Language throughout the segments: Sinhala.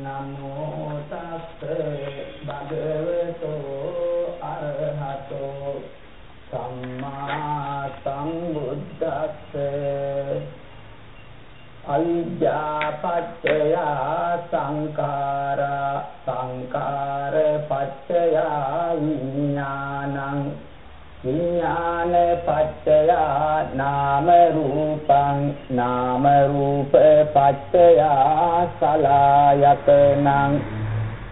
නමෝ තස්ස භගවතෝ අරහතෝ සම්මා සම්බුද්දස්ස අවිද්‍යා පත්‍ය සංඛාරා සංඛාර පත්‍ය විඥානං විඥාන පත්‍ය නාම රූපං නාම රූප පත්‍ය සලායතනං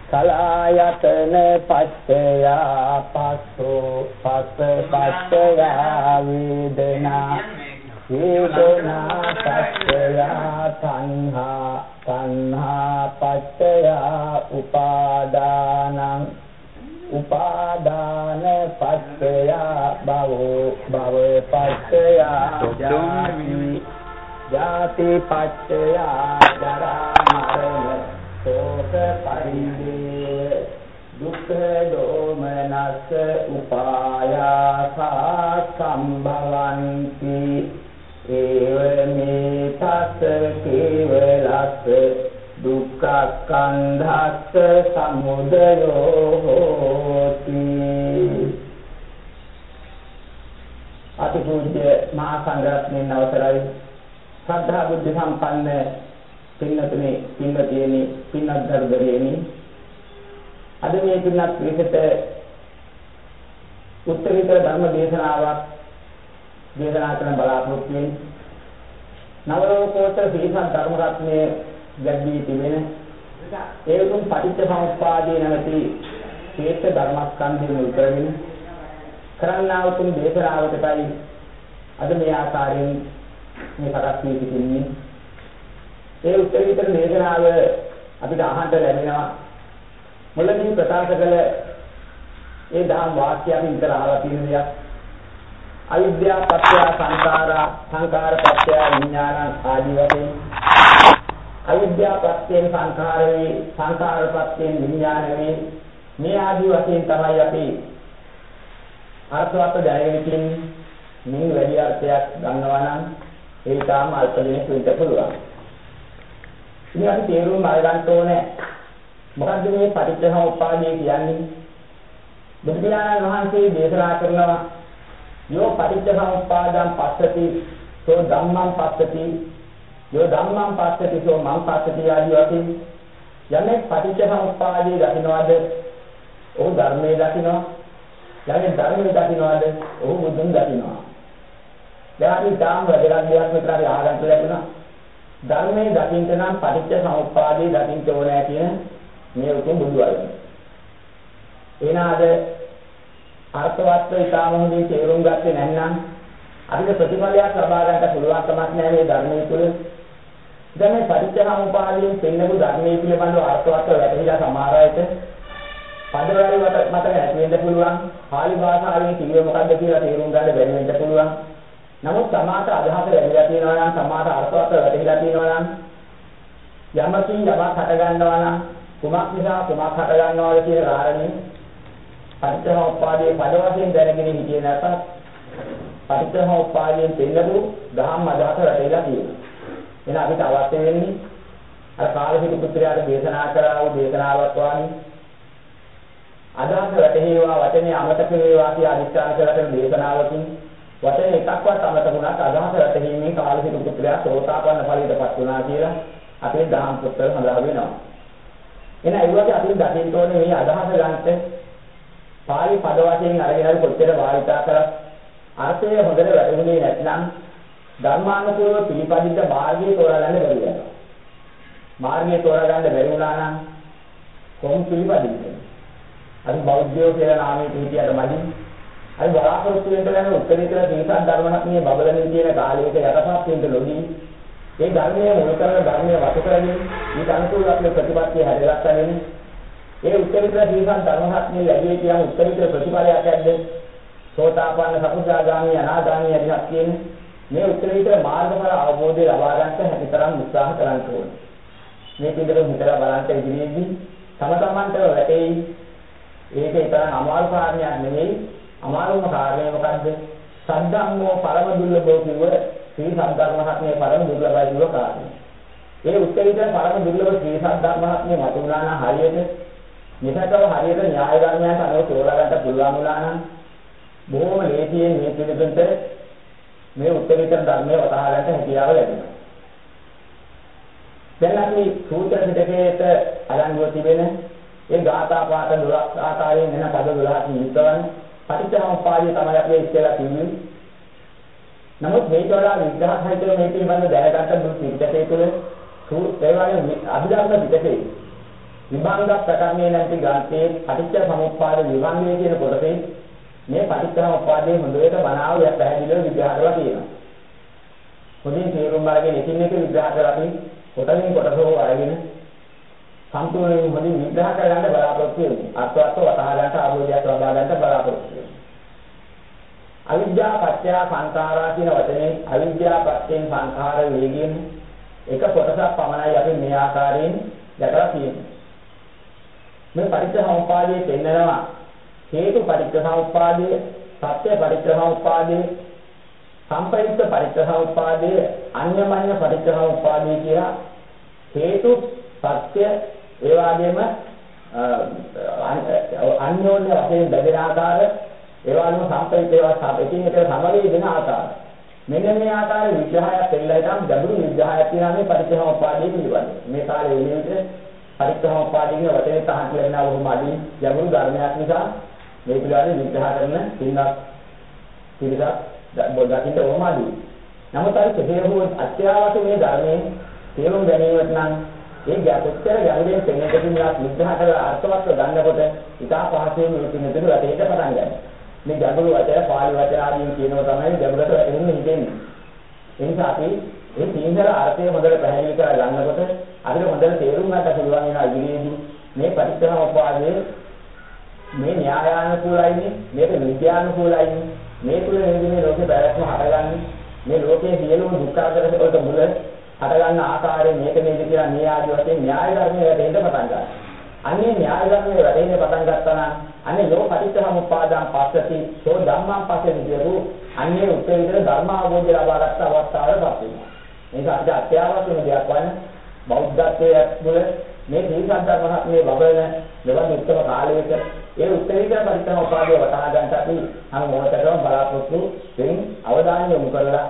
සලායතන පත්‍ය පස්සෝ පස්ස පත්‍ය වේදනා වේදනා පත්‍ය තණ්හා තණ්හා පත්‍ය උපාදානං උපාදාන පත්‍ය භවෝ භව පත්‍ය ජාති ජාති පත්‍ය ජරා මරණ ශෝක පරිදේ. දුක්ඛ දෝමනස්ස උපායාසා සම්භවಂತಿ ඒවමේ තස්ස කේවලස්ස දුක්ඛස්කන්ධස්ස සමුදයෝ හෝති අතිපූජ්‍ය මහා සංඝරත්නයන් අවසරයි. ශ්‍රද්ධා බුද්ධ සම්පන්න පින්නතුනේ පින්නතියනි පින්නත් දරුදරේනි අද මේ පින්නත් විකට උත්තරීතර ධර්ම දේශනාවක් දේශනා කරන බලාපොරොත්තු වෙන්නේ නවලෝකෝත්තර සීසත් ධර්ම රත්නයේ ගැඹී තිබෙන ඒ උතුම් පටිච්ච සමුප්පාදයේ නැමැති ශේෂ්ඨ ධර්මස්කන්ධය මුල් කරගෙන කරන්නා උතුම් දේශනාවකටයි අද මේ ආකාරයෙන් මේ සකස් වී සිටින්නේ. ඒ උත්තරීතර දේශනාව අපිට අහන්න ලැබෙනවා. මුලදී ප්‍රකාශ කළ ඒ දහම් වාක්‍ය අපි විතර අහලා තියෙන දෙයක්. අවිද්‍යා පත්‍ය සංඛාරා සංඛාර පත්‍ය විඥාන ආදී වශයෙන්. අවිද්‍යා පත්‍යෙන් සංඛාර වේ සංඛාර පත්‍යෙන් විඥාන වේ. මේ ආදී වශයෙන් තමයි අපි අර්ථවත් දැනගෙන මේ වැඩි අර්ථයක් ගන්නවා නම් ඒ තාම අල්ප දෙනෙක් වෙන්න පුළුවන්. ඉතින් අපි තේරුම් අරගන්න ඕනේ මොකද්ද මේ පටිච්චසමුප්පාදය කියන්නේ? බුදු වහන්සේ දේශනා කරනවා යෝ පටිච්චසමුප්පාදං පස්සති සෝ ධම්මං පස්සති යෝ ධම්මං පස්සති සෝ මං පස්සති ආදී වශයෙන් යමෙක් පටිච්චසමුප්පාදයේ දකින්නවද ඔහු ධර්මයේ දකින්නවා යමෙක් ධර්මයේ දකින්නවද ඔහු බුදුන් දකින්නවා දැන් අපි තාම වැදගත් දෙයක් විතර අපි අහගන්න ලැබුණා ධර්මයේ දකින්න නම් පටිච්චසමුප්පාදයේ දකින්න ඕනේ කියන මේ උතුම් බුදු වචන එනාද අර්ථවත්ව ඉතාම හොඳින් තේරුම් ගත්තේ නැත්නම් අපිට ප්‍රතිඵලයක් ලබා ගන්නට පුළුවන් කමක් නැහැ මේ ධර්මයේ තුල දැන් මේ පටිච්චසමුපාදයෙන් පෙන්නපු ධර්මයේ පිළිබඳව අර්ථවත් වැටහිලා සමහර අයට පදවැල් මත මත නැති වෙන්න පුළුවන්. පාලි භාෂාවෙන් කිව්වේ මොකද්ද කියලා තේරුම් ගන්න බැරි වෙන්න පුළුවන්. නමුත් සමාත අදහස ලැබිලා තියෙනවා නම් සමාත අර්ථවත් වැටහිලා තියෙනවා නම් යමකින් යමක් හට ගන්නවා නම් කුමක් නිසා කුමක් හට ගන්නවාද කියන කාරණේ පටිච්චසමුප්පාදයේ පද වශයෙන් දැනගෙන හිටියේ නැත්නම් පටිච්චසමුප්පාදයෙන් පෙන්නපු ධම්ම අදහස වැටහිලා තියෙනවා. එහෙනම් අපිට අවශ්‍ය වෙන්නේ අර කාලසික පුත්‍රයාට දේශනා කරා වූ දේශනාවක් වාගේ අදහස වැටහෙවා වචනේ අමතක වේවා කියලා අනිත්‍යන කරගෙන දේශනාවකින් වචනේ එකක්වත් අමතක වුණාට අදහස වැටහීමේ කාලසික පුත්‍රයා සෝතාපන්න ඵලයටපත් වුණා කියලා අපේ දහම් පොත්වල සඳහන් වෙනවා. එහෙනම් ඒ වගේ අපි දකින්න ඕනේ මේ අදහස ගන්නට පාලි පද වශයෙන් අරගෙන හරි කොච්චර වාරිතා කරත් අර්ථය හොඳට වැටහුනේ නැත්නම් ධර්මානුකූලව පිළිපදින්න මාර්ගය තෝරාගන්න බැරි වෙනවා. මාර්ගය තෝරාගන්න බැරි වුණා නම් කොහොම පිළිපදින්නේ? අපි බෞද්ධයෝ කියලා නාමයෙන් හිටියට මදි. අපි බලාපොරොත්තු වෙන්න යන උත්තරීතර දීසන් ධර්මණක්මේ බබලමින් කියන කාලයක යටපත් වෙන්න ලොදී ඒ ධර්මයේ මුල කරන ධර්මයේ වතු කරගෙන ඊට අනුකූලව අපේ ප්‍රතිපත්තිය හැදගත්තගෙන ඒ උත්තරීතර දීසන් ධර්මණක්මේ ලැබිය කියන උත්තරීතර ප්‍රතිඵලයක් ඇද්ද? සෝතාපන්න සකුසාගාමී අනාගාමී අධිහත් කියන්නේ මේ උත්තරීතර මාර්ගඵල අවබෝධය ලබා ගන්නට හැකිතරම් උත්සාහ කරන්න ඕනේ. මේ පිළිබඳව හිතලා බලන්න ඉදිරියේදී තම තමන්ට වැටෙයි. ඒක ඊතරම් අමාරු කාරණයක් නෙවෙයි අමාරුම කාරණය මොකද්ද? සද්ධම්මෝ පරම දුර්ලභෝ කිව්ව ශ්‍රී සද්ධර්ම රත්නයේ පරම දුර්ලභයි කිව්ව කාරණය. ඒ උත්තරීතර පරම දුර්ලභ ශ්‍රී සද්ධර්මහත්මිය මතුණා නම් හරියට මෙතනව හරියට න්‍යාය ධර්මයන්ට අනුව තෝරා ගන්න පුළුවන් වුණා නම් බොහොම ලේසියෙන් මේ පිළිබඳ මේ උත්තරීතර ධර්මයේ වටහා ගන්න හැකියාව ලැබෙනවා. දැන් අපි සූත්‍ර පිටකයේට අරන්ව තිබෙන ඒ ගාථා පාඨ 12 ආකාරයෙන් වෙන පද 12කින් යුක්තවන පටිච්චසමුප්පාදය තමයි අපි ඉස්සෙල්ලා කිව්වේ. නමුත් මේක වඩා විග්‍රහ සහිතව මේ පිළිබඳව දැනගන්න දුක් පිටකේ තුළ ඒ වගේ අභිධර්ම පිටකේ විභංග ප්‍රකරණයේ නැති ගාතේ පටිච්චසමුප්පාද විභංගය කියන කොටසේ මේ පටිච්චසමුප්පාදයේ හොඳට බණාව පැහැදිලිව විග්‍රහ කරලා තියෙනවා. පොඩි තේරුම් අරගෙන එකින් එක විග්‍රහ කරලා අපි කොටමින් කොටසෝ අරගෙන සම්පූර්ණයෙන් හොඳින් විග්‍රහ කරගන්න බලාපොරොත්තු වෙනවා. අත්වත්ව වටහා ගන්නට අවබෝධයක් ලබා ගන්නට බලාපොරොත්තු වෙනවා. අවිද්‍යා පත්‍ය සංඛාරා කියන වචනේ අවිද්‍යා පත්‍යෙන් සංඛාර වේගයෙන් එක කොටසක් පමණයි අපි මේ ආකාරයෙන් දැකලා තියෙන්නේ. මේ පටිච්චසමුප්පාදයේ පෙන්නනවා හේතු පටිච්චසමුප්පාදයේ සත්‍ය පටිච්චසමුප්පාදයේ සම්පරිත්ත පටිච්චසමුප්පාදයේ අන්‍යමඤ්ඤ පටිච්චසමුප්පාදයේ කියලා හේතු සත්‍ය ඒ වගේම අන්‍යෝන්‍ය වශයෙන් බෙදෙන ආකාර ඒ වගේම සම්ප්‍රේත ඒවා එකින් එක සමගී වෙන ආකාර මෙන්න මේ ආකාරයේ විග්‍රහයක් දෙල්ලයි නම් ගැඹුරු විග්‍රහයක් තියෙනවා මේ පරිච්ඡේදෝපාදී පිළිබඳ මේ කාලේ වෙන විට පරිච්ඡේදෝපාදී කියන වචනේ තහන් කියලා බොහොම අඩි ගැඹුරු ධර්මයක් නිසා මේ පිළිබඳව විග්‍රහ කරන පින්නක් පිළිසක් බොඩකින්ට බොහොම අඩි නමුත් අර කෙසේ හෝ අත්‍යවශ්‍ය මේ ධර්මයේ තේරුම් ගැනීමට නම් ඒ ගැපොත්තර ගැඹුරින් පෙනෙන්න කිව්වත් විග්‍රහ කරලා අර්ථවත් ගන්නකොට ඉතා පහසුවෙන් මේ පින්නතුරු වැටේට පටන් ගන්නවා. මේ ගැඹුරු වචන පාළි වචන ආදීන් කියනවා තමයි ගැඹුරට වැටෙන්නේ හිතෙන්නේ. ඒ නිසා අපි මේ තීන්දර අර්ථය හොඳට පැහැදිලි කරලා ගන්නකොට අපිට හොඳට තේරුම් ගන්න පුළුවන් වෙන ඉදිරියේදී මේ පරිත්‍යාගෝපාදයේ මේ න්‍යායානුකූලයිනේ මේක විද්‍යානුකූලයිනේ මේ තුල මේ ලෝකේ පැවැත්ම හටගන්නේ මේ ලෝකයේ සියලුම දුක්ඛ කරදර වලට මුල හටගන්න ආකාරය මේක නේද කියලා මේ ආදි වශයෙන් න්‍යාය ධර්මයේ වැටෙන්න පටන් ගන්නවා. අන්නේ න්‍යාය ධර්මයේ වැටෙන්න පටන් ගත්තා නම් අනේ ලෝපටිච්චසමුප්පාදං පස්සති සෝ ධම්මං පස්සති කියපු අන්නේ උපේන්ද්‍ර ධර්මාභෝධය ලබා ගන්න අවස්ථාවටපත් වෙනවා. මේක අපිට අත්‍යවශ්‍යම දෙයක් වань බෞද්ධත්වයට තුළ මේ දීසද්දා මහත්මේ බබලන මෙවන් උත්තර කාලයක ඒ උත්තරීතර පරිත්‍යාග උපාදය වටහා ගන්නට අපි අර මොහොතටම බලාපොරොත්තු වෙමින් අවධානය යොමු කරලා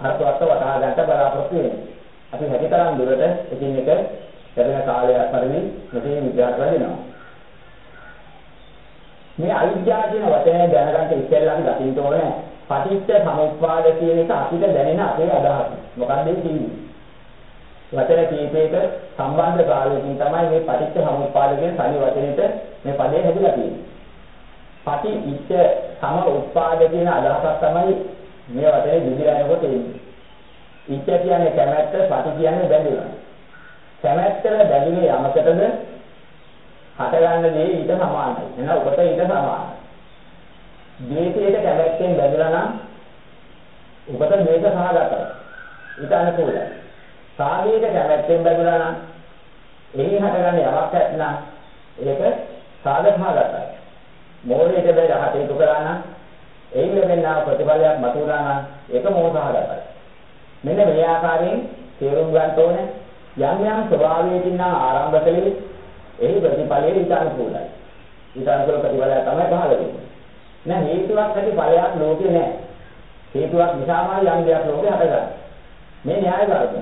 අර්ථවත් වටහා ගන්නට බලාපොරොත්තු වෙනවා. අපි හැකිතරම් දුරට එකින් එක ලැබෙන කාලයක් පරිදි මෙතේ විද්‍යාත්මක වෙනවා. මේ අවිද්‍යාව කියන වචනය දැනගන්න ඉස්සෙල්ලා අපි දකින්න ඕනේ පටිච්ච සමුප්පාද කියන එක අපිට දැනෙන අපේ අදහස. මොකක්ද ඒ කියන්නේ? වචන කීපයක සම්බන්ධ කාලයකින් තමයි මේ පටිච්ච සමුප්පාද කියන සනි වචනෙට මේ පදේ හැදිලා තියෙන්නේ. පටි ඉච්ඡ සම උත්පාද කියන අදහසක් තමයි මේ වචනේ විදිහයනකොට එන්නේ. ඉච්ඡ කියන්නේ කැමැත්ත, පටි කියන්නේ බැඳීම. කැමැත්තට බැඳීමේ යමකටද හටගන්න දේ ඊට සමානයි. එහෙනම් ඔබට ඊට සමානයි. ද්වේෂයට කැමැත්තෙන් බැඳලා නම් ඔබට ද්වේෂ සහගතයි. ඊට අනුකූලයි. සාගයට කැමැත්තෙන් බැඳලා නම් එහි හටගන්න යමක් නැත්නම් ඒක සාග සහගතයි. මෝහයට බැඳ හටේතු කරා නම් එයින් ලැබෙනා ප්‍රතිඵලයක් මතුවලා නම් ඒක මෝහසහගතයි. මෙන්න මේ ආකාරයෙන් තේරුම් ගන්න ඕනේ යම් යම් ස්වභාවයකින් නම් ආරම්භ කළේ එහි ප්‍රතිඵලයේ ඊට අනුකූලයි. ඊට අනුකූල ප්‍රතිඵලය තමයි පහළ වෙන්නේ. නෑ හේතුවක් ඇති ඵලයක් ලෝකේ නෑ. හේතුවක් නිසාමයි යම් දෙයක් ලෝකේ හටගන්නේ. මේ න්‍යාය ධර්මය.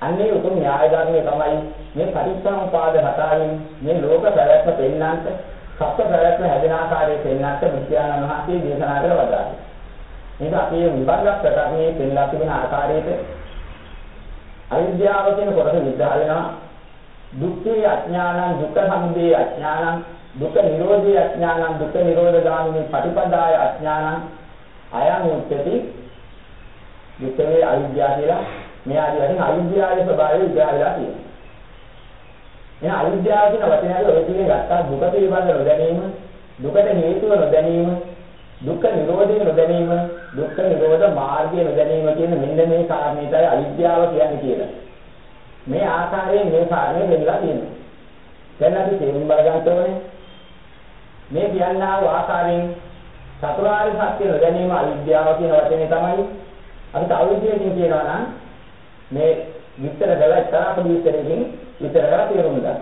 අන්නේ උතුම් න්‍යාය ධර්මය තමයි මේ පටිච්චසමුපාද හතරෙන් මේ ලෝක පැවැත්ම පෙන්වන්නට සත්‍ය පැවැත්ම හැදෙන ආකාරය පෙන්වන්නට බුද්ධයාණන් වහන්සේ දේශනා කළ වදාළා. මේක අපේ විභාග ප්‍රකාශනයේ පෙන්ලා තිබෙන ආකාරයට අවිද්‍යාව කියන කොටස විග්‍රහ වෙනවා. දුක්ඛේ අඥානං දුක්ඛ සමුදය අඥානං දුක්ඛ නිරෝධේ අඥානං දුක්ඛ නිරෝධ ගාමිනී පටිපදාය අඥානං අයං උච්චති දුක්ඛේ අවිද්‍යාව කියලා මේ ආදී වශයෙන් අවිද්‍යාවේ ස්වභාවය විග්‍රහ වෙලා තියෙනවා. එහෙනම් අවිද්‍යාව කියන වචනය ඔය කියන්නේ ගත්තා දුක පිළිබඳ නොදැනීම, දුකට හේතුව නොදැනීම, දුක්ඛ නිරෝධය නොදැනීම, දුක්ඛ නිරෝධ මාර්ගය නොදැනීම කියන මෙන්න මේ කාරණේටයි අවිද්‍යාව කියන්නේ කියලා. මේ ආකාරයෙන් මේ කාරණේ වෙන්නලා තියෙනවා. දැන් අපි තේරුම් බලගන්න ඕනේ මේ කියන්නා වූ ආකාරයෙන් චතුරාර්ය සත්‍ය නොදැනීම අවිද්‍යාව කියන වචනේ තමයි අපි තව විදිහකින් කියනවා නම් මේ විස්තර කරලා එක්තරා පොඩි විස්තරයකින් විස්තර කරලා තේරුම් ගන්න.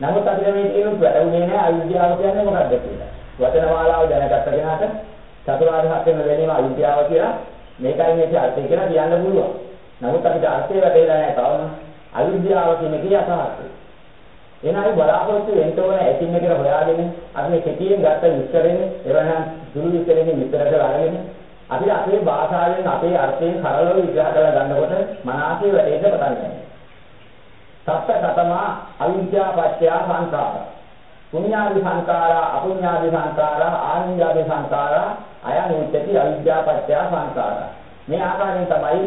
නමුත් අපිට මේ තේරුම් වැටුනේ නැහැ අවිද්‍යාව කියන්නේ මොකක්ද කියලා. වචන මාලාව දැනගත්ත කෙනාට චතුරාර්ය සත්‍ය නොදැනීම අවිද්‍යාව කියලා මේකයි මේකේ අර්ථය කියලා කියන්න පුළුවන්. නමුත් අපිට අර්ථය වැටහෙලා නැහැ තාම. අවිද්‍යාව කියන එකේ යථාර්ථය. එහෙනම් බලාපොරොත්තු වෙන්න ඕන ඇතින් එකට හොයාගෙන අපි මේ කෙටියෙන් ගත්ත විස්තරෙන් එවනම් දුරු විස්තරෙන් විස්තර කරලා අරගෙන අපි අපේ භාෂාවෙන් අපේ අර්ථයෙන් සරලව විග්‍රහ කරලා ගන්නකොට මනසේ වැටෙන්න පටන් ගන්නවා. සත්‍ය කතමා අවිද්‍යා පත්‍ය සංඛාර. පුඤ්ඤාදි සංඛාරා අපුඤ්ඤාදි සංඛාරා ආනිඤ්ඤාදි සංඛාරා අයං උච්චති අවිද්‍යා පත්‍ය සංඛාරා. මේ ආකාරයෙන් තමයි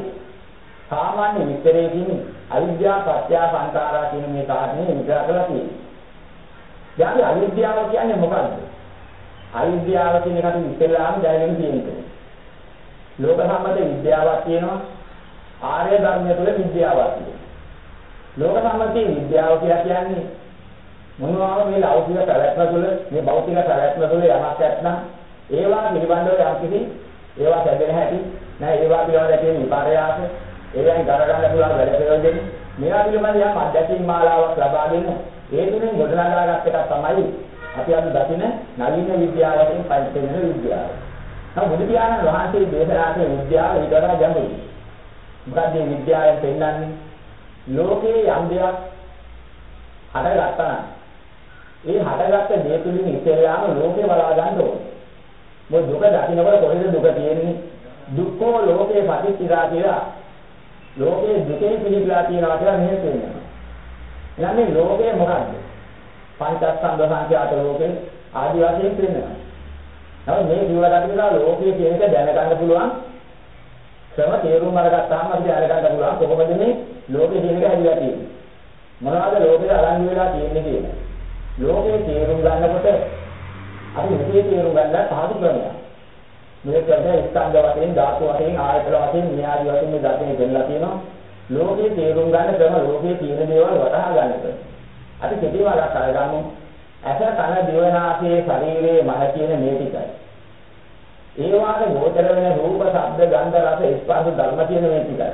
සාමාන්‍ය විස්තරයකින් අවිද්‍යා පත්‍ය සංඛාරා කියන මේ කාරණේ විග්‍රහ කරලා තියෙන්නේ. දැන් අවිද්‍යාව කියන්නේ මොකක්ද? අවිද්‍යාව කියන එකට ඉස්සෙල්ලාම දැනගෙන තියෙනවා. ලෝක සම්මත විද්‍යාවක් තියෙනවා. ආර්ය ධර්මය තුළ විද්‍යාවක් තියෙනවා. ලෝක සම්මතයේ විද්‍යාව කියලා කියන්නේ මොනවාම මේ ලෞකික පැවැත්ම තුළ මේ භෞතික පැවැත්ම තුළ යමක් නැත්නම් ඒවා පිළිබඳව යම්කිසි ඒවා සැදෙන හැටි නෑ ඒවා පිළිබඳව තියෙන විපර්යාස ඒවෙන් ගරගන්න පුළුවන් වැඩ ප්‍රයෝජන මේවා පිළිබඳව යම් අධ්‍යක්ෂින් මාලාවක් ලබාගෙන ඒ තුලින් ගොඩනගාගත් එක තමයි අපි අද දකින නවීන විද්‍යාවෙන් පරිච්ඡේදන විද්‍යාව. නමුත් බුදු පියාණන් වහන්සේ දේශනා කරන විද්‍යාව ඊට වඩා ගැඹුරුයි. මොකද මේ විද්‍යාවෙන් පෙන්වන්නේ ලෝකයේ යම් දෙයක් හටගත්තා නම් ඒ හටගත්ත දේ තුලින් ඉස්සෙල්ලාම ලෝකේ බලා ගන්න ඕනේ. මොකද දුක දකින්නකොට කොහෙද දුක තියෙන්නේ? දුක්ඛෝ ලෝකේ පටිච්චිරා කියලා. ලෝකේ දුකේ පිළිපලා තියනවා කියලා මෙහෙම කියනවා. එහෙනම් මේ ලෝකය මොකද්ද? පංචස්කන්ධ සංඛ්‍යාත ලෝකේ ආදි වශයෙන් කියනවා. නමුත් මේ ජීවිතය කියලා ලෝකයේ කියන එක දැනගන්න පුළුවන් ක්‍රම තේරුම් අරගත්තාම අපි දැනගන්න පුළුවන් කොහොමද මේ ලෝකයේ කියන එක හැදිලා තියෙන්නේ. මොනවද ලෝකේ අලංගු වෙලා තියෙන්නේ කියලා. ලෝකයේ තේරුම් ගන්නකොට අපි මෙතේ තේරුම් ගන්න සාධු ක්‍රමයක්. මේ ක්‍රමය ස්කන්ධ වශයෙන් ධාතු වශයෙන් ආයතන වශයෙන් න්‍යාය වශයෙන් මේ ධර්මයේ දෙන්නලා තියෙනවා. ලෝකයේ තේරුම් ගන්න ක්‍රම ලෝකයේ තියෙන දේවල් වටහා ගන්න ක්‍රම. අපි කෙටිම අරක් අරගමු. ඇස කන දිව නාසය ශරීරයේ මහ කියන මේ ටිකයි. ඒ වාගේ ගෝචර වෙන රූප, ශබ්ද, ගන්ධ, රස, ස්පර්ශ ධර්ම කියන මේ ටිකයි.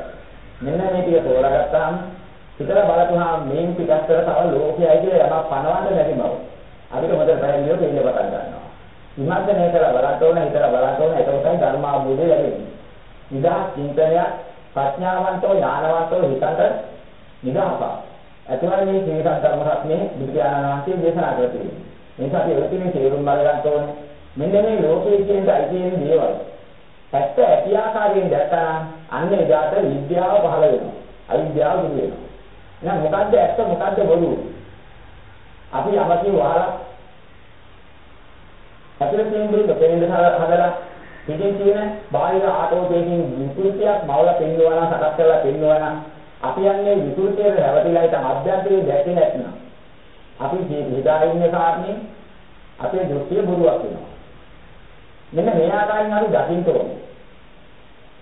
මෙන්න මේ ටික තෝරාගත්තාම හිතලා බලපුවාම මේන් ටිකත්තර තව ලෝකයයි කියලා යමක් පනවන්න නැති බව. අපිට හොඳට පැහැදිලිව තේින්න පටන් ගන්නවා. විමර්ශනය කරලා බලන්න ඕන, හිතලා බලන්න ඕන, එතකොටයි ධර්ම අවබෝධය ලැබෙන්නේ. නිදහස් චින්තනයක් ප්‍රඥාවන්තව ඥානවන්තව හිතට නිදහසක්. ඇතුළේ මේ ශ්‍රී ධර්ම රත්නේ බුදුරජාණන් වහන්සේ දේශනා කරලා තියෙනවා. මේ නිසා අපි ඔය තේරුම් බලගන්න ඕනේ. මෙන්න මේ ලෝකයේ කියන අයිතියෙන් දේවල්. ඇත්ත ඇති ආකාරයෙන් දැක්කනම් අන්න එදාට විද්‍යාව පහළ වෙනවා. අවිද්‍යාව දුරු වෙනවා. එහෙනම් මොකද්ද ඇත්ත මොකද්ද බොරු? අපි යමකින් වහලා ඇතුළේ තියෙන දේ දෙපෙන්ද හදලා පිටින් තියෙන බාහිර ආටෝපේකින් විකෘතියක් මවලා පෙන්වනවා නම් සකස් කරලා පෙන්වනවා නම් අපි යන්නේ විකෘතියට රැවටිලා ඉතින් අභ්‍යන්තරයේ දැකේ නැත්නම් අපි හිතා ඉන්න කාරණේ අපේ දෘෂ්ටිය බොරුවක් වෙනවා. මෙන්න මේ ආකාරයෙන් අපි දකින්න ඕනේ.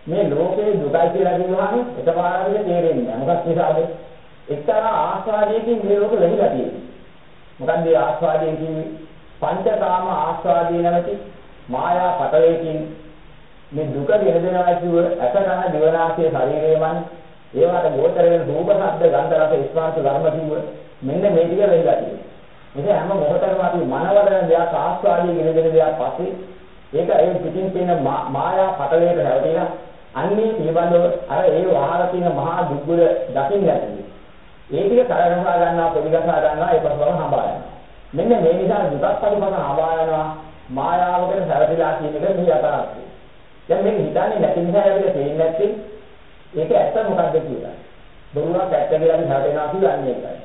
මේ ලෝකේ දුකයි කියලා කියනවාම එකපාරට තේරෙන්නේ නැහැ. මොකක් නිසාද? එක්තරා ආස්වාදයකින් මේ ලෝක ලැබිලා තියෙන්නේ. මොකක්ද මේ ආස්වාදයෙන් කියන්නේ? පංචකාම ආස්වාදයේ නැමැති මායා පටලයකින් මේ දුක ගෙන දෙනවා කියව අසකන දිවනාසයේ ශරීරයමන් ඒවට ගෝචර වෙන රූප ශබ්ද ගන්ධ රස ස්පර්ශ ධර්ම කිව්ව මෙන්න මේ ටික වෙයිලා තියෙනවා. මේක හැම මොහොතකම අපි මනවදන දෙයක් ආස්වාදයේ ගෙන දෙන දෙයක් පස්සේ ඒක ඒ පිටින් තියෙන මායා පටලයට හැවටිලා අන්නේ පිළිබඳව අර ඒ වහලා තියෙන මහා දුක්ගුල දකින්න ඇති. ඒ ටික තරගසා ගන්නවා පොඩිගසා ගන්නවා ඒ පස්වම හඹා යනවා. මෙන්න මේ නිසා දුකක් පරිපස හඹා යනවා මායාවකට හැවටිලා කියන එක මේ යථාර්ථය. දැන් මේක හිතන්නේ නැති නිසා අපිට තේින්නේ නැත්තේ ඒක ඇත්ත මොකද්ද කියලා. බොරුවක් ඇත්ත කියලා අපි හැවටෙනවා කියන්නේ ඒකයි.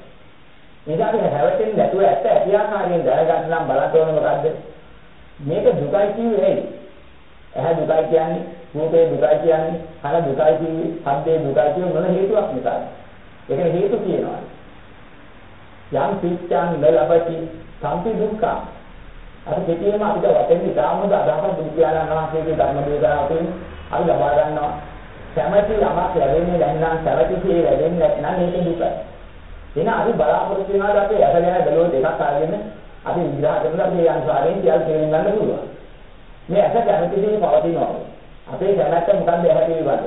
නිසා අපි හැවටෙන්නේ නැතුව ඇත්ත ඇති ආකාරයෙන් දැනගන්න නම් බලන්න ඕනේ මොකද්ද? මේක දුකයි කිව්වේ ඇයි? ඇහැ දුකයි කියන්නේ, රූපේ දුකයි කියන්නේ, කන දුකයි කිව්වේ, ශබ්දේ දුකයි කියන්නේ මොන හේතුවක් නිසාද? ඒකට හේතු කියනවා. යම් පිච්ඡන් නලබති සම්පි දුක්ඛ. අර කෙටියෙන්ම අපිට වටෙන් ඉතාමද අදහස් බුදු පියාණන් වහන්සේගේ ධර්ම දේශනාවෙන් අපි ලබා ගන්නවා. කැමැති යමක් ලැබෙන්නේ නැත්නම් සැවතිසේ ලැබෙන්නේ නැත්නම් ඒක දුකයි. එහෙනම් අපි බලාපොරොත්තු වෙනවා අපි ඇස ගැන බැලුවොත් එකක් අරගෙන අපි විග්‍රහ කරලා මේ අනුසාරයෙන් කියලා තේරුම් ගන්න පුළුවන්. මේ ඇස කැමැතිසේ පවතිනවා. අපේ කැමැත්ත මොකද්ද ඇහැ පිළිබඳව?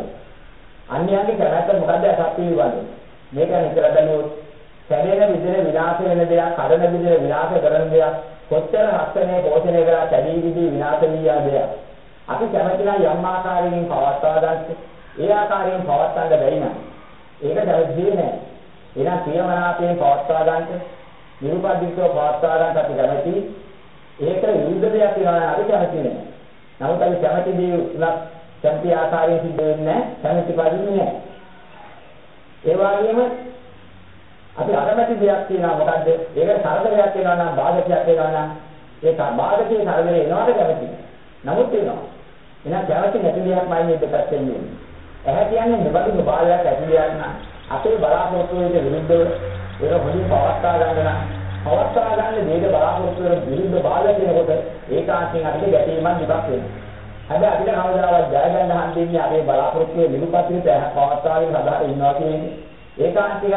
අන්‍යයන්ගේ කැමැත්ත මොකද්ද ඇසත් පිළිබඳව? මේක හිතලා බලුවොත් කැඩෙන විදිහට විනාශ වෙන දෙයක්, කඩන විදිහට විනාශ කරන දෙයක්, කොච්චර රක්ෂණය පෝෂණය කරලා කැඩී විදී විනාශ වී යා දෙයක්. අපි කැමති නම් යම් ආකාරයකින් පවත්වා ගන්න, ඒ ආකාරයෙන් පවත්වන්න බැරි නම් ඒක දැක්කේ නෑ. එහෙනම් ප්‍රියමනාපයෙන් පවත්වා ගන්න, නිරුපදිතව පවත්වා ගන්න අපි කැමති. ඒක විරුද්ධ දෙයක් වෙනවා අපි කැමති නෑ. නමුත් අපි කැමති දේ උනත් කැමති ආකාරයෙන් සිද්ධ වෙන්නේ නැහැ, කැමති පරිදි නෑ. ඒ වගේම අපි අකමැති දෙයක් තියෙනවා මොකද්ද? ඒකට සරදරයක් වෙනවා නම් බාධකයක් වෙනවා නම් ඒ බාධකේ සරදරේ එනවට කැමති. නමුත් එනවා. එහෙනම් කැමති නැති දෙයක් මයි මේ දෙකක් වෙන්නේ. ඇහැ කියන්නේ මෙබඳු බාලයක් ඇති දෙයක් නම් අපේ බලාපොරොත්තු වලට විරුද්ධව ඒක හොඳින් පවත්වා ගන්න නම් පවත්වා ගන්න දෙයක බලාපොරොත්තු වලට විරුද්ධ බාලයක් වෙනකොට ඒකාන්තයෙන් අපිට ගැටීමක් විපක් වෙනවා. හැබැයි අපිට කවදාවත් ජය ගන්න හන්දෙන්නේ අපේ බලාපොරොත්තු නිරුපතිත පවත්වාගෙන සදාට ඉන්නවා කියන්නේ ඒකාන්තික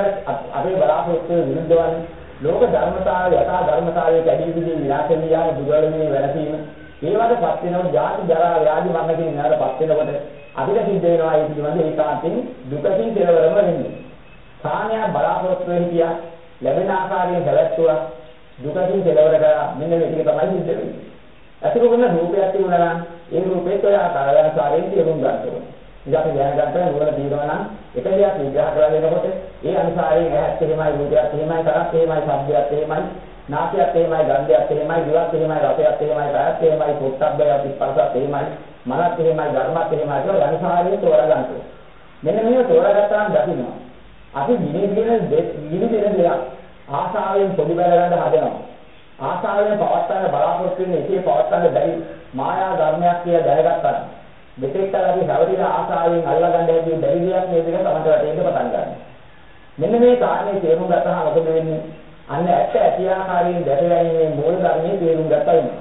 අපේ බලාපොරොත්තු විරුද්ධවන්නේ ලෝක ධර්මතාවය යථා ධර්මතාවයේ කැඩී බිඳී විනාශ වී යාම දුර්වලමේ වෙනසීම ඒවටපත් වෙනකොට ජාති ජරා ව්‍යාධි මරණ කියන නේරපත් වෙනකොට අපිට සිද්ධ වෙනවා ඒ පිළිබඳ ඒකාන්තයෙන් දුකකින් කෙලවරම වෙන්නේ. සාහනය බලාපොරොත්තු වෙන කියා ලැබෙන ආකාරයෙන් පැවැත්වුවා දුකකින් කෙලවර කරා මෙන්න මේ ටික තමයි සිද්ධ වෙන්නේ. අතුරු කරන රූපයක් තිබුණා නම් ඒ රූපේ ඔය ආකාරයෙන් තේරුම් ගන්න ඕනේ. ඉතින් අපි දැනගන්න නුවණ දිනනවා නම් එක දෙයක් විග්‍රහ කරලා දෙනකොට ඒ අනුසාරයෙන් ඇහත් එහෙමයි රූපයත් එහෙමයි කරත් එහෙමයි ශබ්දයත් එහෙමයි නාසයත් එහෙමයි ගන්ධයත් එහෙමයි දිවත් එහෙමයි රසයත් එහෙමයි කායත් එහෙමයි පොට්ටබ්බයත් ස්පර්ශත් එහෙමයි මනත් එහෙමයි ධර්මත් එහෙමයි කියලා අනුසාරයෙන් තෝරගන්න ඕනේ. මෙන්න මේක තෝරගත්තා නම් දකින්නවා. අපි ගිනි දින ගිනි දින දෙයක් ආසාවෙන් පොඩි බැල ගන්න හදනවා. ආසාවෙන් පවත්තන්න බලාපොරොත්තු වෙන එකේ පවත්තන්න බැරි මායා ධර්මයක් කියලා දැනගත්තා. මෙතෙක් කල අපි හැවටිලා ආසාවෙන් අල්ලගන්න හැදී බැරි දෙයක් මේ දෙක තමයි වැටෙන්න පටන් ගන්න. මෙන්න මේ කාරණේ තේරුම් ගත්තාම මොකද වෙන්නේ? අන්න ඇත්ත ඇති ආකාරයෙන් දැක ගැනීමේ මූල ධර්මයේ තේරුම් ගත්තා වෙනවා.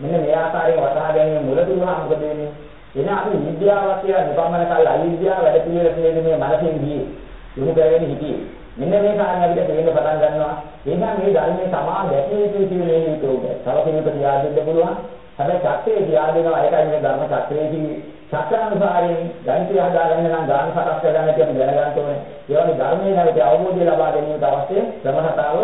මෙන්න මේ ආකාරයෙන් වටහා ගැනීම මුල දුන්නා මොකද වෙන්නේ? එන අපි විද්‍යාවක් කියලා නිපමන කල් අවිද්‍යාව වැඩ පිළිවෙල කියන මේ මනසින් ගියේ. යොමු කරගෙන හිටියේ. මෙන්න මේ කාරණා අපිට තේරෙන්න පටන් ගන්නවා. එහෙනම් මේ ධර්මයේ තමා දැකිය යුතු කියන හේතුව. තව කෙනෙකුට කියා දෙන්න පුළුවන්. හැබැයි චක්‍රේ කියා දෙනවා ඒකයි මේ ධර්ම චක්‍රේ කිව්වේ. චක්‍රානුසාරයෙන් ගණිතය හදාගන්න නම් ගාන සකස් කරගන්න කියන දැනගන්න ඕනේ. ඒ වගේ ධර්මයේ නැවත අවබෝධය ලබා ගැනීමට අවශ්‍ය ක්‍රමහතාව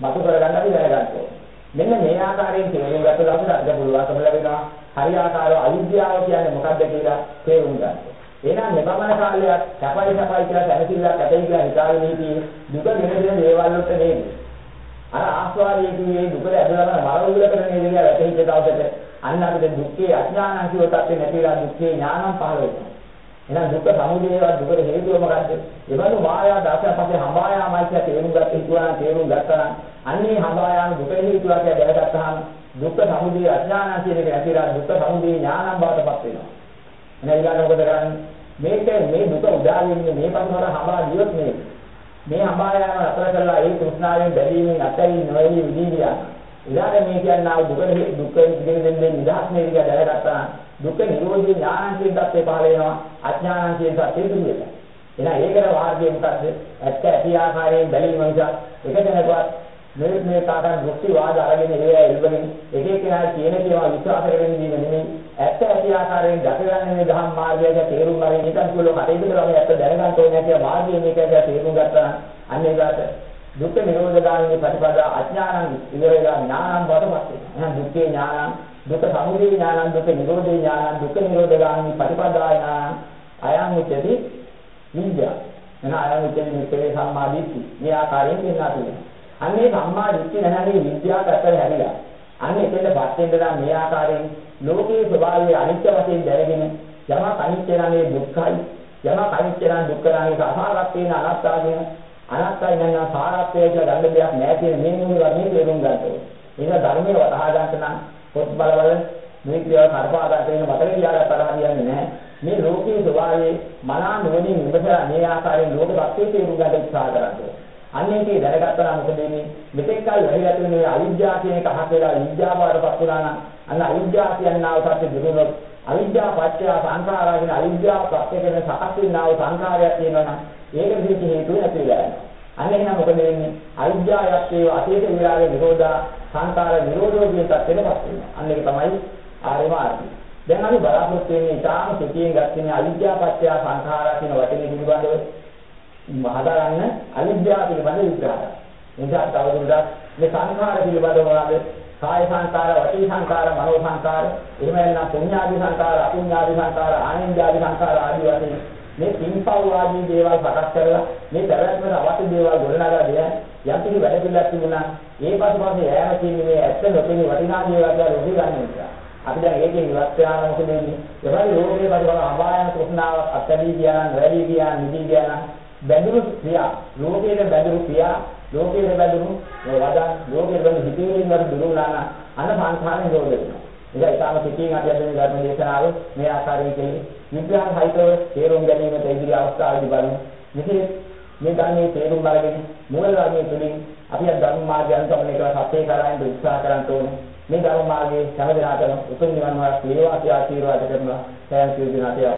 මතු කරගන්න අපි දැනගන්න ඕනේ. මෙන්න මේ ආකාරයෙන් තේරුම් ගත්තොත් අපිට අද පුළුවන්කම ලැබෙනවා හරියාකාරව අවිද්‍යාව කියන්නේ මොකක්ද කියලා තේරුම් ගන්න. එහෙනම් මෙපමණ කාලයක් සැපයි සැපයි කියලා සැනසෙල්ලක් ඇතයි කියලා හිතාගෙන හිටියේ දුක ගෙන දෙන දේවල් වලට නෙමෙයි. අර ආස්වාදයේ කියේ දුක ඇදලා මරවුල කරන නේද කියලා වැටහිච්ච දවසට අන්න අපිට දුක්ඛේ අඥානං කියව තත්ත්වේ නැතිලා දුක්ඛේ ඥානං පහළ වෙනවා. එහෙනම් දුක්ඛ සමුදයවත් දුකට හේතුව මොකද්ද? එවනු මායා දාසයන් පස්සේ හඹායාමයි කියලා තේරුම් ගත්ත හිතුවා තේරුම් ගත්තා නම් අන්නේ හඹායාම දුක හේතුව කියලා දැනගත්තාම දුක්ඛ සමුදය අඥානං කියන එක නැතිලා දුක්ඛ සමුදය ඥානං බවටපත් වෙනවා. එහෙනම් ඊළඟ මොකද කරන්නේ? මේක මේ දුක උදා වෙන්නේ මේ පන්වර හඹා දියොත් මේ මේ හඹායාම අතර කරලා ඒ කෘෂ්ණාවෙන් බැඳීමෙන් අතයි නොයලි විදීවියා ඊළඟ මේ කියන්නා වූ දුක දුක ඉගෙන දෙන්නේ නිදහස් මේ විදිහ දැනගත්තා දුක නිරෝධී ඥානං කියන தත්ත්වේ පහළ වෙනවා අඥානං කියන தත්ත්වේ දුර වෙනවා. එහෙනම් ඒකට වාර්ගය මොකද්ද? ඇත්ත ඇති ආකාරයෙන් බැලීම නිසා එක දැනගවත් මේ මේ කාටන් දෘෂ්ටි වාද අරගෙන ඒ එල්බගෙන එක එකනා කියන කේවා විශ්වාස කරගෙන ඉන්න නෙමෙයි ඇත්ත ඇති ආකාරයෙන් දැකගන්න මේ ධම්ම මාර්ගය තේරුම් ගන්න නිකන් කිව්වොත් කටයුතු කරලා ඇත්ත දැනගන්න ඕනේ කියලා මාර්ගය මේක තේරුම් ගත්තා නම් අන්න ඒකට දුක්ඛ නිරෝධ ගාමිනී ප්‍රතිපදා අඥානං ඉවරලා ඥානං බවටපත් වෙනවා. එහෙනම් දුක්ඛේ ඥානං, දුක්ඛ සමුදය ඥානං, දුක්ඛ නිරෝධේ ඥානං, දුක්ඛ නිරෝධ ගාමිනී ප්‍රතිපදා ඥානං අයං උච්චති විද්‍යා. එහෙනම් අයං උච්චති වික්‍රේ සම්මා දිට්ඨි. මේ ආකාරයෙන් කියනවා තියෙනවා. අන්නේ සම්මා දිට්ඨි නැහැනේ විද්‍යාවට අතර හැරිලා. අන්නේ එතෙන්ටපත් වෙන්න මේ ආකාරයෙන් ලෝකයේ ස්වභාවය අනිත්‍ය වශයෙන් දැනගෙන යමක් අනිත්‍ය නම් ඒ දුක්ඛයි යමක් අනිත්‍ය නම් දුක්ඛ නම් ඒක අසාරත් වෙන අනාත්තාගෙන අනත්තයි නම් සාරත්වය කියලා ගන්න දෙයක් නැහැ කියන මේ නුඹ වර්ණේ තේරුම් ගන්න ඕනේ. ඒක ධර්මයේ වතහා ගන්න නම් පොත් බල බල මේ ක්‍රියාව කරපා ගන්න වෙන මතක තියාගත්තා හරියන්නේ නැහැ. මේ ලෝකයේ ස්වභාවයේ මනා නුවණින් විමසලා මේ ආකාරයෙන් ලෝක සත්‍යය තේරුම් ගන්න උත්සාහ කරන්නේ. අන්නේකේ දැනගත්තා නම් මොකද වෙන්නේ? මෙතෙක් කල් වැහිලා තියෙන මේ අවිද්‍යාව කියන එක අහක් වෙලා විද්‍යාව වඩපත් වුණා නම් අන්න අවිද්‍යාව කියනවා සත්‍ය දුරුනොත් අවිද්‍යාව පත්‍ය සංඛාරා කියන අවිද්‍යාව ප්‍රත්‍ය කරන සකස් වෙනා වූ සංඛාරයක් තියෙනවා නම් ඒක විදිහට හේතු නැති වෙලා යනවා. අන්න එහෙනම් මොකද වෙන්නේ? අවිද්‍යාවත් ඒ අතීත විරාග නිරෝධා සංකාර නිරෝධෝ කියන තත්ත්වෙටපත් වෙනවා. අන්න ඒක තමයි ආර්ය මාර්ගය. දැන් අපි බලාපොරොත්තු වෙන්නේ ඊටාම සිටියෙන් ගත්තේ අවිද්‍යාපත්‍ය සංඛාරා කියන වචනේ පිළිබඳව. හදාගන්න අවිද්‍යාව පිළිබඳ විග්‍රහය. නිසා තවදුරටත් මේ සංඛාර පිළිබඳව මොනවාද? කාය සංකාර, වචී සංකාර, මනෝ සංකාර, එහෙම නැත්නම් පුඤ්ඤාදි සංකාර, අපුඤ්ඤාදි සංකාර, ආනින්ජාදි සංකාර ආදී වශයෙන් මේ පින්පව් ආදී දේවල් සකස් කරලා මේ පැවැත්මට අවශ්‍ය දේවල් ගොඩනගලා දෙන යම් කිසි වැඩ පිළිවෙලක් තිබුණා ඒ පසුපස යෑම කියන්නේ මේ ඇත්ත නොපෙනී වටිනා දේවල් කියලා ලෝකෙ ගන්න නිසා අපි දැන් ඒකෙන් ඉවත් වෙනා මොකද වෙන්නේ එවැනි ලෝකේ පසුපස අභායන තෘෂ්ණාවක් අත්‍යදී ගියා නම් වැඩි ගියා නිදි ගියා නම් බැඳුණු ක්‍රියා ලෝකයේ බැඳුණු ක්‍රියා ලෝකයේ බැඳුණු වදන් ලෝකයේ බැඳුණු හිතේලින් වල දුරු වුණා නම් අන සංඛාරයෙන් නිරෝධ වෙනවා ඒක ඉතාම සිටින් අපි අද මේ ධර්ම දේශනාවේ මේ ආකාරයෙන් කියන්නේ විග්‍රහ සහිතව තේරුම් ගැනීමට ඉදිරි අවස්ථාවේදී බලමු. මෙසේ මේ ධර්මයේ තේරුම් අරගෙන මූල ධර්මයේ තුලින් අපි ධර්ම මාර්ගය අනුගමනය කරලා සත්‍ය කරායින් උත්සාහ කරන්න ඕනේ. මේ ධර්ම මාර්ගයේ සමදනාතන උතුම් නිවන් මාර්ගය ලේවා ආශිර්වාද කරනවා. සෑම සියලු දිනාට